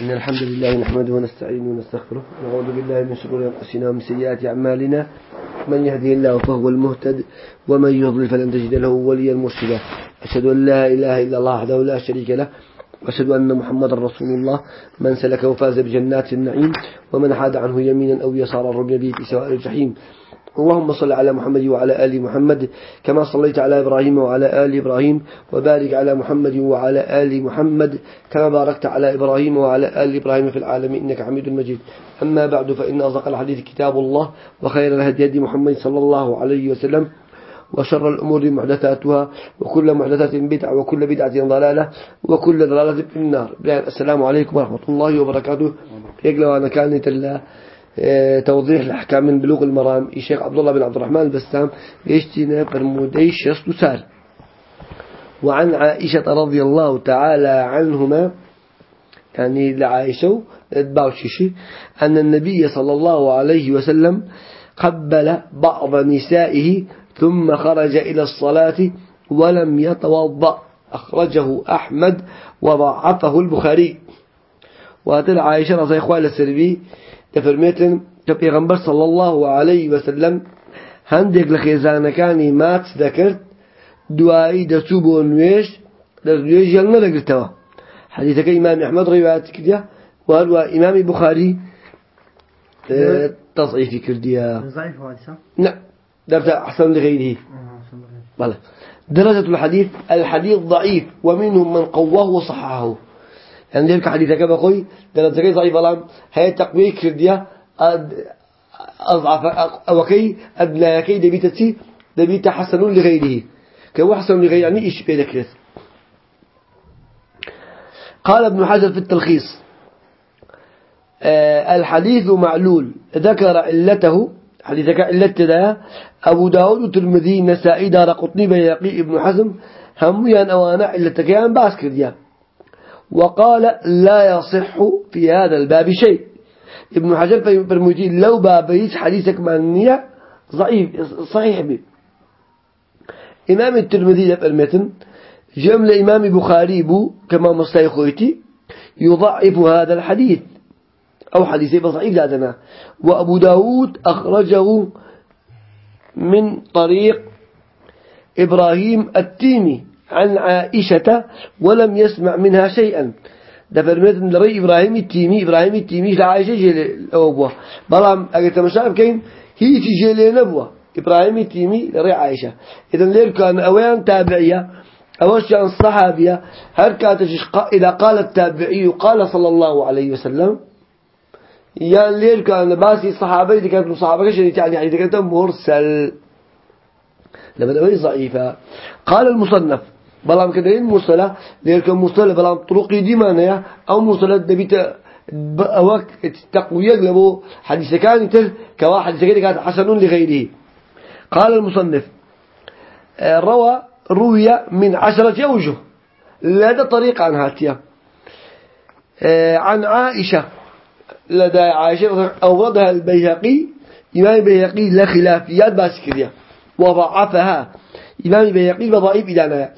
إن الحمد لله نحمده ونستعينه ونستغفره. ونعوذ بالله من شرور أنفسنا ومن سيئات أعمالنا. من يهدي الله فهو المهتد ومن يضلل فلن تجد له وليا مرشدا. أشهد أن لا إله إلا الله وحده لا شريك له وأشهد أن محمدا رسول الله. من سلك وفاز بجنات النعيم ومن حاد عنه يمينا أو يسارا رمي به في سواء الجحيم. اللهم صل على محمد وعلى آل محمد كما صليت على إبراهيم وعلى آل إبراهيم وبارك على محمد وعلى آل محمد كما باركت على إبراهيم وعلى آل إبراهيم في العالمين إنك حميد مجيد. أما بعد فإن أصدق الحديث كتاب الله وخير الهدي هدي محمد صلى الله عليه وسلم. وشر الأمور محدثاتها وكل محدثات بدعة وكل بدعة ضلالة وكل ضلالة في النار. السلام عليكم ورحمة الله وبركاته. يقلوا أنا كانت آه، توضيح الأحكام من بلوغ المرام. الشيخ عبد الله بن عبد الرحمن البسام يشتنا برموديش يستسار وعن عائشة رضي الله تعالى عنهما يعني لعائشة باوشيشي أن النبي صلى الله عليه وسلم قبل بعض نسائه ثم خرج إلى الصلاة ولم يتوضأ. أخرجه أحمد وضعفه البخاري. وهذا عائشة رضي الله عنها تفرميتن كبيغمبر صلى الله عليه وسلم هندق لخيزان كاني مات ذكرت دوائي دسوبو نويش دسوبو يلنا لقلتوا حديثك إمام أحمد روايات كديا وهو إمام بخاري تصعيفي كرديا ضعيف نعم درجة أحسن لغيره بلى. درجة الحديث الحديث ضعيف ومنهم من قواه وصححه. يعني ذلك حديثك بقول درجة ضعيف الآن. هي تقوية كردية. أضعف أوكي أدنى كي دبي تسي دبي تحسن لغيره. كهو حسن لغيره يعني إيش بيذكره قال ابن حجر في التلخيص آه الحديث معلول ذكر علته حديثك علت ده أبو داود والترمذي النسائي دار قطني بيقي ابن حزم هم يان أوانا علتك يان باسكر ديان وقال لا يصح في هذا الباب شيء. ابن حجر فرموتي لو بابيش حديثك معنية ضعيف صحيح به إمام الترمذي المتن جملة إمام بخاري بو كما مستيخويتي يضعف هذا الحديث. أو حديثي ضعيف لدنا وأبو داود أخرجه من طريق إبراهيم التيمي عن عائشة ولم يسمع منها شيئا. ده فرميت من رأي إبراهيم التيمي. إبراهيم التيمي لعائشة جيل أبوه. بلام أجت مشاعر كين هي تجيل نبوة. إبراهيم التيمي لرأي عائشة. إذا لير كان أوان تابعية. أوش عن الصحابية هل كانت إذا قال التابعي قال صلى الله عليه وسلم يعني لير كان باسي صحابي دي كانت صحابة كشري يعني يعني كانت مرسل. لما أوي ضعيفة قال المصنف بلام كدرين مرسلة ليركن مرسلة بلام طرقي دي معناها أو مرسلة دبيت أوك تقوية لبو حديث كان يتر كوا حديث كان كانت حسن لغيره. قال المصنف روى روي من عشرة أوجه لدى طريق عن هاتيا. آه، عن عائشة لدى عائشة أوردها البيهقي إمام البيهقي لا خلافيات باسكرية وضعفها إمام البيهقي بضعيف إدانة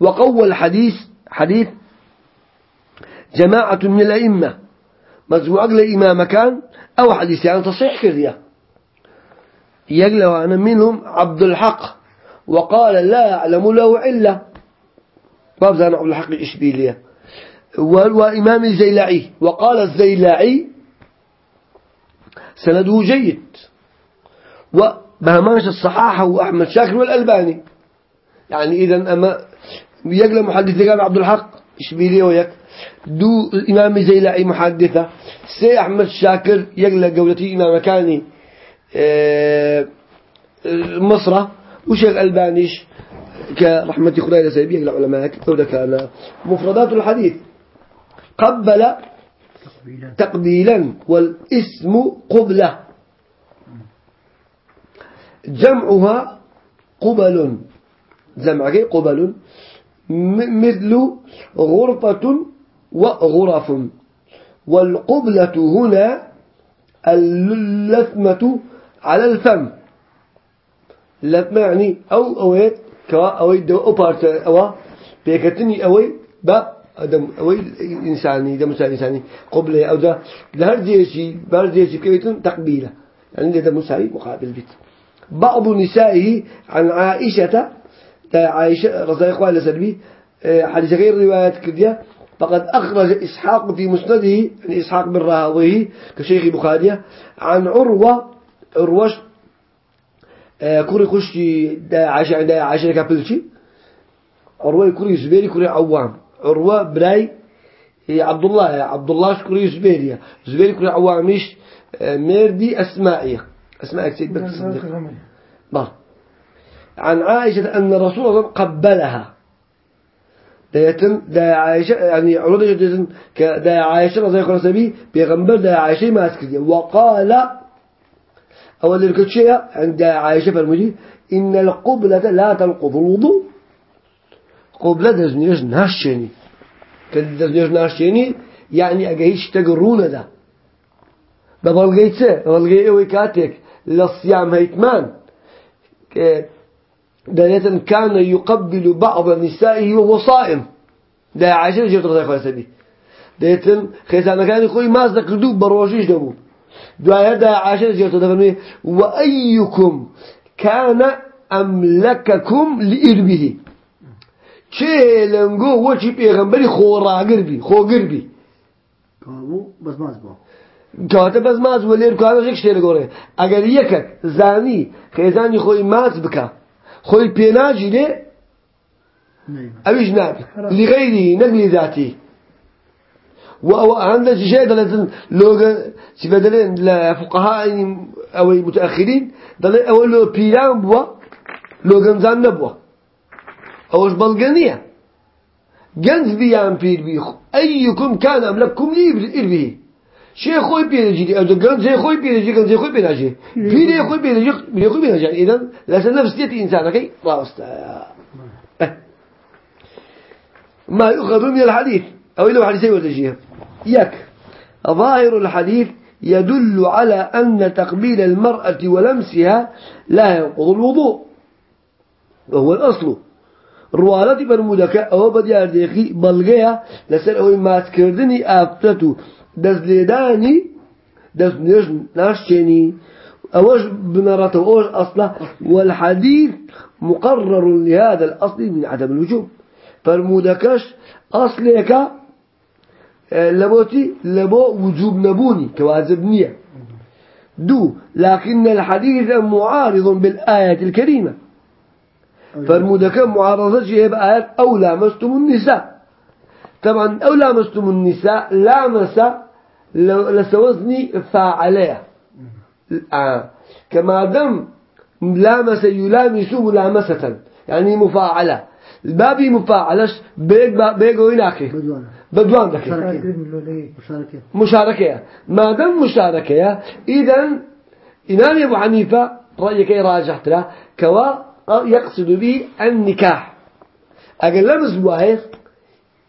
وقوى الحديث حديث جماعة من الأئمة مجموعة الإمام كان أو حديث يعني تصحيح كذية يقلوا أنا منهم عبد الحق وقال لا يعلم له علة بابزان عبد الحق الإشبيلية وإمام الزيلعي وقال الزيلعي سنده جيد. وبهماش الصحاحة وأحمد شاكر والألباني. يعني إذا أما يقل محدث قال عبد الحق إشبيلية ويك دو إمام زيلعي محدثة. سي أحمد شاكر يقل قولتي إمام كاني آه مصر وشيخ ألبانيش كرحمة خداي لسيبيه العلماء كتبوا كان مفردات الحديث. قبل تقبيلا. والاسم قبلة. جمعها قبل. جمعك قبل. مثل غرفة وغرف. والقبلة هنا اللثمة على الفم. اللثمة يعني أو أويت كوا أوي دو أبارت أو بيكتني أوي با أدم أو إنساني دم إنساني قبله أو ده لهر شيء بار شيء كيتون تقبيله يعني ده مساوي مقابل بيت بعض نسائه عن عائشة عائشة رضي الله عنها سلبي آه، حديث غير روايات كذا فقد أخرج إسحاق في مسنده يعني إسحاق بن راهويه كشيخ بخاري عن عروة عروش كوري خشي دا عائشة دا عائشة كابلشي عروة كوري زبيري كوري عوام. عروة براي عبد الله عبد الله كوري زبيري زبيري كوري عواميش آه، ميردي أسمائية. أسماء كتير بس بل عن عائشة أن رسول الله قبلها. دايتن دا عائشة يعني عروض جدًا كدا عائشة رضي الله عنها بيغمبر دا عائشة ما أسكت وقال أول الكتشية عند عائشة فرمجي إن القبلة لا تنقض الوضوء. قبلة دزنيش ناشيني كد دزنيش ناشيني يعني أجهيش تقرون ده ببلغيته ببلغيه ويكاتك للصيام هيتمان دليل كان يقبل بعض نسائه وهو صائم ده عشان جرت رضي الله عنه ديتن خيسان كان يقول ما ذكردو بروجيش دبو دعاء ده عشان جرت رضي وأيكم كان أملككم لإربه چه لنگو وچی پیغمبری خورا گربی خو گربی کامو بس ماز با. کاته بس ماز ولیر کامو یک شتیر گوره اگر یکک زانی خیزانی خوی ماز بکا خوي بيناجي ليه أبيش نابي لغيره نقل ذاتي وعند شيء دلتن لوجا سبدلين لفقهاء أو متأخرين دل أول لو بيان بوا لوجا زان نبوا. أوش بلغنية. جنز بيان بير بيخ. أيكم كان أملككم لي إربيه شيء خوي بينجي أو دكان زي خوي بينجي كان زي خوي بينجي بيني خوي بينجي بيني خوي بينجي إذا لازم نفسية إنسان كي راسته ما يؤخذ من الحديث. أو إلى حديث وتجيه يك. ظاهر الحديث يدل على أن تقبيل المرأة ولمسها لا ينقض الوضوء. وهو الأصل. روالتي برمودك أو بديار ديخي بلغيها لەسەر ئەوە ماچکردنی ئافرەت دەست لێدانی دەست نوێژ ناشکێنی ئەوەش بنەڕەتە ئەوەش أصله والحديث مقرر لهذا الأصل من عدم الوجوب. فرمودكش أصلك لبوتي لبو وجوب نەبوونی کە واجب نیە دوو لكن الحديث معارض بالآية الكريمة. فرمودك معارضة شيء بآيات أو لامستم النساء. طبعا أو لامستم النساء لامس لسوزني فاعليه آه. كما دم لامس يلامس ملامسة يعني مفاعلة. البابي مفاعلش بيق بيق ويناكي بدوان بدوان دكي مشاركة. مشاركة. ما دام مشاركة إذا إمام أبو حنيفة رأيك راجحت له؟ كوا يقصد به النكاح. أقل لمس بواهي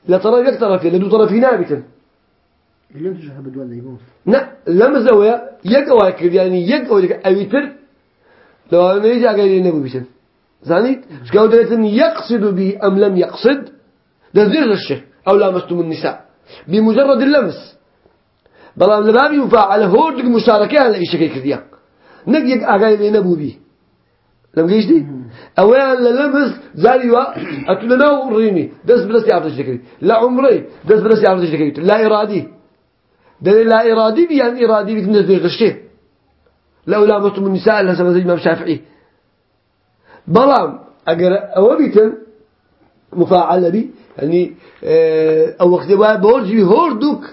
لطرف يكترف لدو طرفي نابتا لم تشرح بدوان ليموس لا لم زويا يقوى كر يعني يقوى أويتر لو أنا يجي أقول لنا بيشن زانيت؟ شكاو دلتن يقصد به أم لم يقصد؟ ده زير الشيء أو لامستم النساء. بمجرد اللمس. بلام لبابي مفاعل هورد مشاركة على أي شيء كذا نجيك أقول لنا بوبي لم جيش دي؟ أولا للمس زاريوا أتلنا وريني دس بلس يعرف تشتكي لا عمري. دس بلس يعرف تشتكي لا إرادي. دل لا إرادي بيان إرادي بتنزل غشته لو لامستم النساء لها سبب الإمام الشافعي بلام أجر أو بيتن مفاعل بي يعني آه، أو وقت بقى بورجي هوردوك.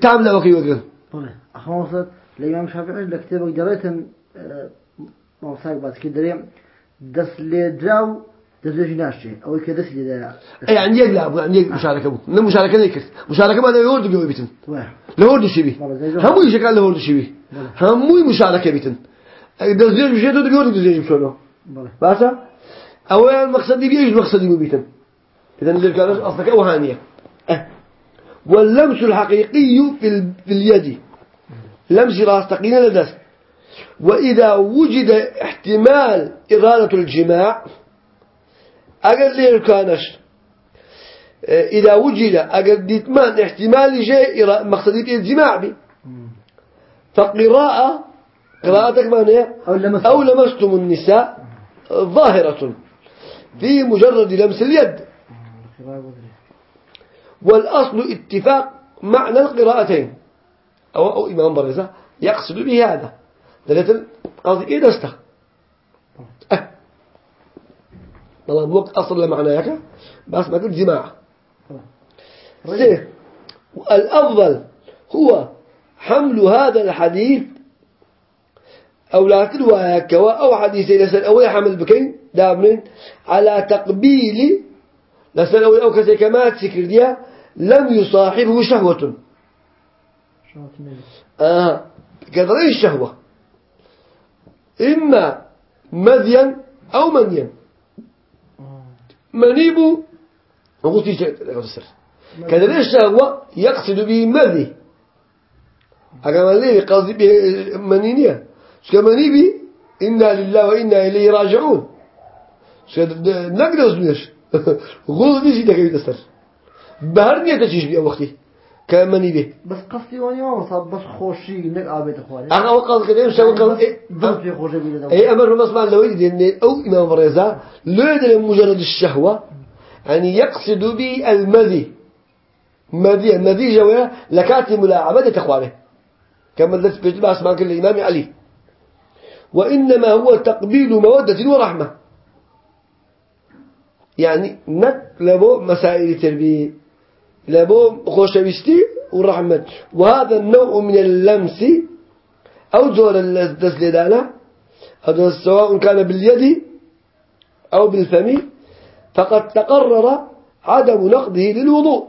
تام وقي وقت طبعا أخوصت الإمام الشافعي لكتابك جريتن مصايب بس كده دس لي دراو دس لي ناشي أو كده دس لي دا. يعني يقلع يعني يقلع مشاركة بو نه مشاركة ليكس مشاركة ما ده يورد جو بيتن لورد شبي همو يشكل لورد شبي همو مشاركة بيتن. دس لي مشي ده يورد دس لي مشلو بس أول المقصد دي بيجي المقصد دي بيتن؟ إذا اللي كان أصلك أوهانية أه. واللمس الحقيقي في, في اليد. لمس راس تقينا لدست. وإذا وجد احتمال إرادة الجماع أقل لي كانش إذا وجد أجد ديتمان احتمال شيء مقصدي الجماع به فقراءة قراءتك معناها أو لمستم. النساء ظاهرة في مجرد لمس اليد. والأصل اتفاق معنى القراءتين. أو, أو إمام برزة يقصد به هذا دلت قصدي إيه دسته؟ أه. والله وقت أصل لمعناك بس ما قلت جماعة. الأفضل هو حمل هذا الحديث أو لا تلوى كوا أو حديث لسن أو يحمل بكين؟ دامن على تقبيل لسن أو أو كذا كما تذكر ديا لم يصاحبه شهوة. آه. كذا الشهوة. إما مذيا أو منيا. منيب وقلت السر. كذا الشهوة يقصد به مذي؟ أقام ليه قصدي به منينيا شكمني بي إنا لله وإنا إليه راجعون. نقدر نسميش. غول دي سيدك يتسر بهر نية تشيش بي وقتي. كمني بي بس قصدي واني ما وصل بس خوشي نك آبيت أخواني أنا وقال كده مش وقال إيه بس في خوشي بيلا إيه أمر بس ما لو يدي أو إمام فريزة لا يدري مجرد الشهوة يعني يقصد به المذي. مذي مذي جوا لكاتم ملاعبة تخوانه كما بيجي بس ما كل الإمام علي. وإنما هو تقبيل مودة ورحمة. يعني نك لبو مسائل التربية. لبو خوشويستي ورحمة. وهذا النوع من اللمس أو زور الدسلدانة هذا سواء كان باليد أو بالفم فقد تقرر عدم نقضه للوضوء.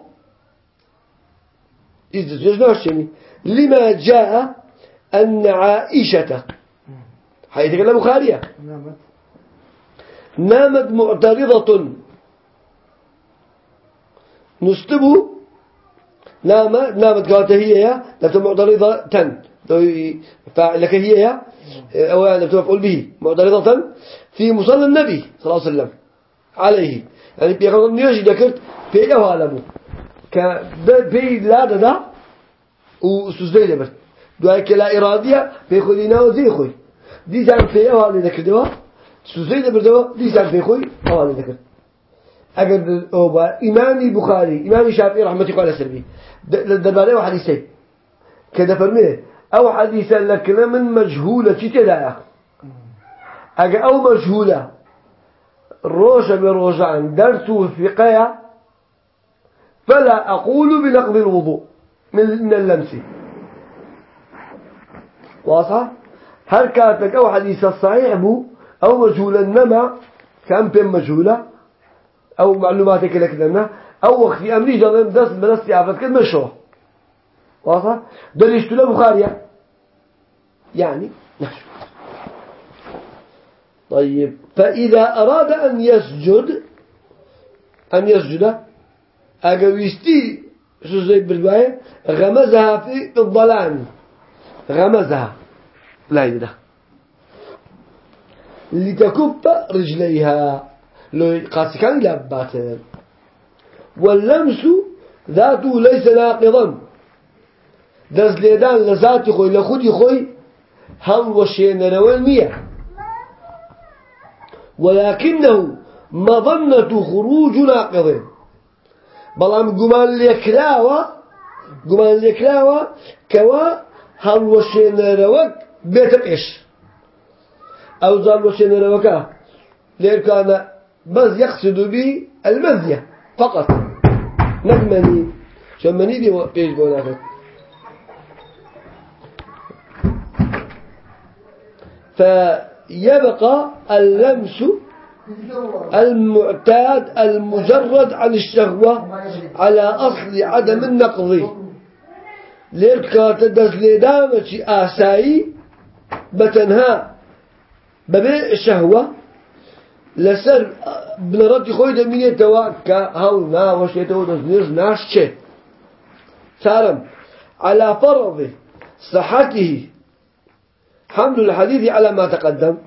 لما جاء أن عائشة حيث بخارية نامت. نامت معترضة. نستبه نام نامت قالت هي يا لفت معترضة تن. فعلك هي يا أو لفت مفعول به. معترضة في مصلى النبي صلى الله عليه وسلم. عليه. يعني بيقول نيجي ذكرت في أهالمه ك بي لا ده وسوزي دبر دعاء كلا إرادية بيخلينا وزي خوي. دیسان پێ ئەوانێ دەکردەوە سوزەی دەبردەوە دیسان پێ خۆی ئەوانێ دەکرد ئەگەر ئەو بە ئیمامی بخاری ئیمامی شافعی ڕحمەتی خوا لەسەر بی دەربارەی ئەو حەدیثەی کە دەفەرمێ ئەو حەدیثە لە کلە من مەجهولە چی تێدایە ئەگە ئەو مەجهولە ڕۆژە بێ ڕۆژان دەرس و فقەیە فلا أقول بنقض الوضوء من اللمس. واضح هل كاتك أو حديث الصحيح بو أو مجهولا نما كان بين مجهولة أو معلوماتك لك لنا أو وقت في أمريكا ضمن دس بدس يعرفت كل مشروع واضح؟ دليشت له بخارية يعني نحشو طيب فإذا أراد أن يسجد أن يسجد أجويستي شو زي بالباية غمزها في الظلام غمزها. لا يده لتكب رجليها. لۆی قاسەکانی لا باتێن واللمس ذات ليس ناقضا. دەست لێدان لە ذاتی خۆی لە خودی خۆی هەڵ وەشێنەرەوە نییە. ولكنه مظنة خروج ناقض. بلام جمال لكراوة جمال لكراوة كوا هل وشينا روك بيتم إيش أو زال وشينا روكا لير كان بس يقصد به المذية فقط. نجمني شمني دي بيش بونافت فيبقى اللمس المعتاد المجرد عن الشهوة على أصل عدم النقض. ليركا تدس لدامة آسائي بتنها ببيع الشهوة لسر بنرد خوي دمية توا كهو نا وشيته ودزنيز ناش شيء سالم على فرض صحته حمل الحديث على ما تقدم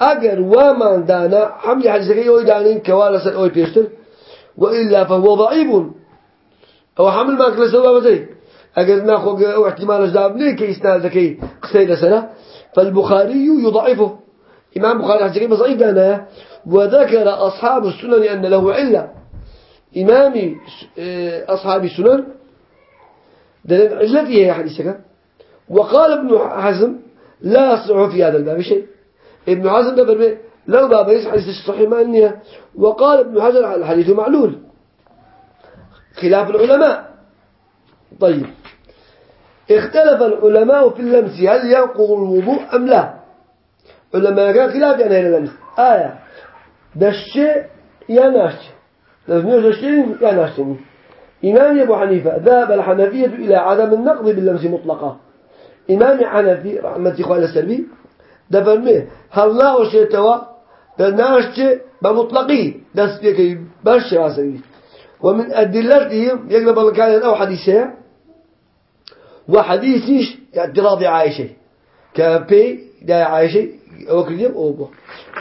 أجر وما دانا حمل حديث كي يوي دانين كوالا سر أوي بيشتر وإلا فهو ضعيف. أو حمل ما كل سوا بزي. أجل ناخذ احتمال الجاب ليه ذكي قصيدة سنة. فالبخاري يضعفه. إمام بخاري حسيكي ضعيف أنا وذكر أصحاب السنن أن له علة. إمام آه، أصحاب السنن دليل علته هي حديثك. وقال ابن حزم لا يصلح في هذا الباب شيء. ابن حزم ده لو باب يصح حديث الصحيح ما أنها وقال ابن حجر الحديث معلول. خلاف العلماء. طيب. اختلف العلماء في اللمس هل ينقض الوضوء أم لا؟ هنا اللمس آية ده الشيء يا ناشي لازم يوجد الشيء يا ناشي إمام أبو حنيفة ذهب الحنفية إلى عدم النقض باللمس مطلقا إمام حنفي رحمة إخوان السلبي ده فرميه هل لا وشيء توا ده ناشي بمطلقي ده سبيكي برشا واسبي ومن أدلتهم يقلب الكائن أو حديثه وحديثيش اعتراض عائشة كبي دا عائشة وكريم أوبو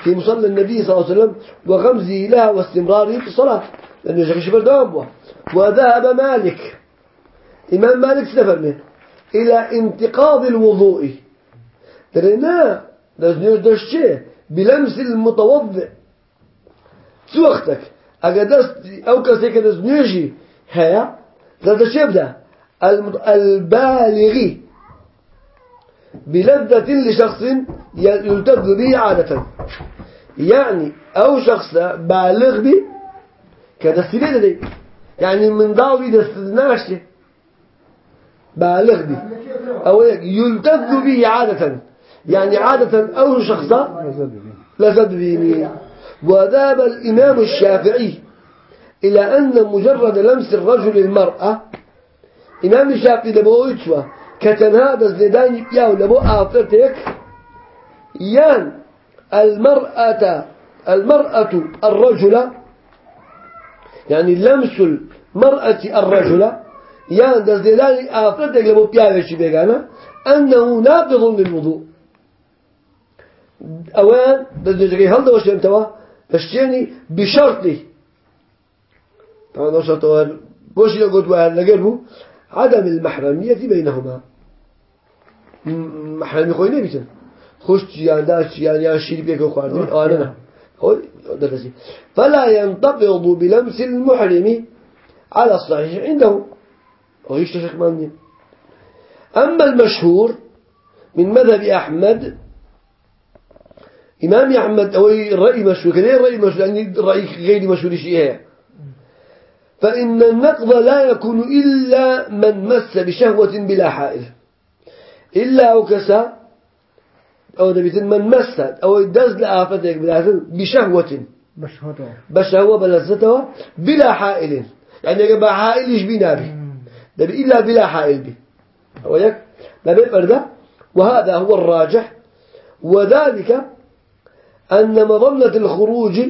في مصلى النبي صلى الله عليه وسلم وغمزه لها واستمراره في الصلاة. لأنه يشكش بردوام وذهب مالك. إمام مالك سفر منه. إلى انتقاض الوضوء. ترينا لازم الشيء بلمس المتوضئ. سوختك أقدست أو كسيك دزنيجي هيا هذا الشيء بدأ البالغي. بلذة لشخص يلتذ به عادة. يعني أو شخص بالغ به كدستيني دي يعني من ضاوي دستناشي بالغ به. أو يلتذ به عادة. يعني عادة أو شخص لذذ به. وذاب الإمام الشافعي إلى أن مجرد لمس الرجل المرأة إمام الشافعي لبو يتشوى كتنها دزندان ياو لبو آفتك يان المرأة المرأة الرجل يعني لمس المرأة الرجل يان دزندان آفتك لبو بياوش بيغانا أنه ناقض للوضوء. أوان دزندان هل دوش أنتوا فشتيني بشرطه طبعا دوش أنتوا بوش يقول وهل لقلبه عدم المحرمية بينهما. محرمي خوي نبيتن خوش جيان داش جيان يا شير بيك وخواردين آه. هو درسي فلا ينتقض بلمس المحرم على الصحيح عنده. هو يشتشك مني أما المشهور من مذهب أحمد إمام أحمد أو الرأي مشهور كذا الرأي مشهور يعني الرأي غير مشهور شيء فإن النقض لا يكون إلا من مس بشهوة بلا حائل. إلا أو كسا أو دبيت من مس أو دز لآفتك بشهوة. بشهوة. بلزته بلا حائل. يعني يبقى حائل يشبينا به؟ دبي إلا بلا حائل به. وياك ما بيفرده وهذا هو الراجح. وذلك أن مظنة الخروج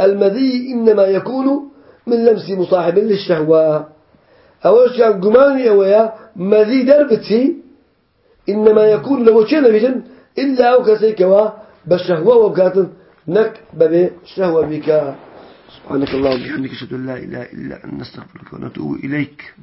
المذي إنما يكون من لمس مصاحب للشهوة. أول شيء قماني أويا مذي دربتي إنما يكون لو كان بجن إلا أو كسيكوا بالشهوة وبكات نك ببي شهوة بك. سبحانك اللهم وبحمدك أشهد أن لا إله إلا أن نستغفرك ونتوب إليك.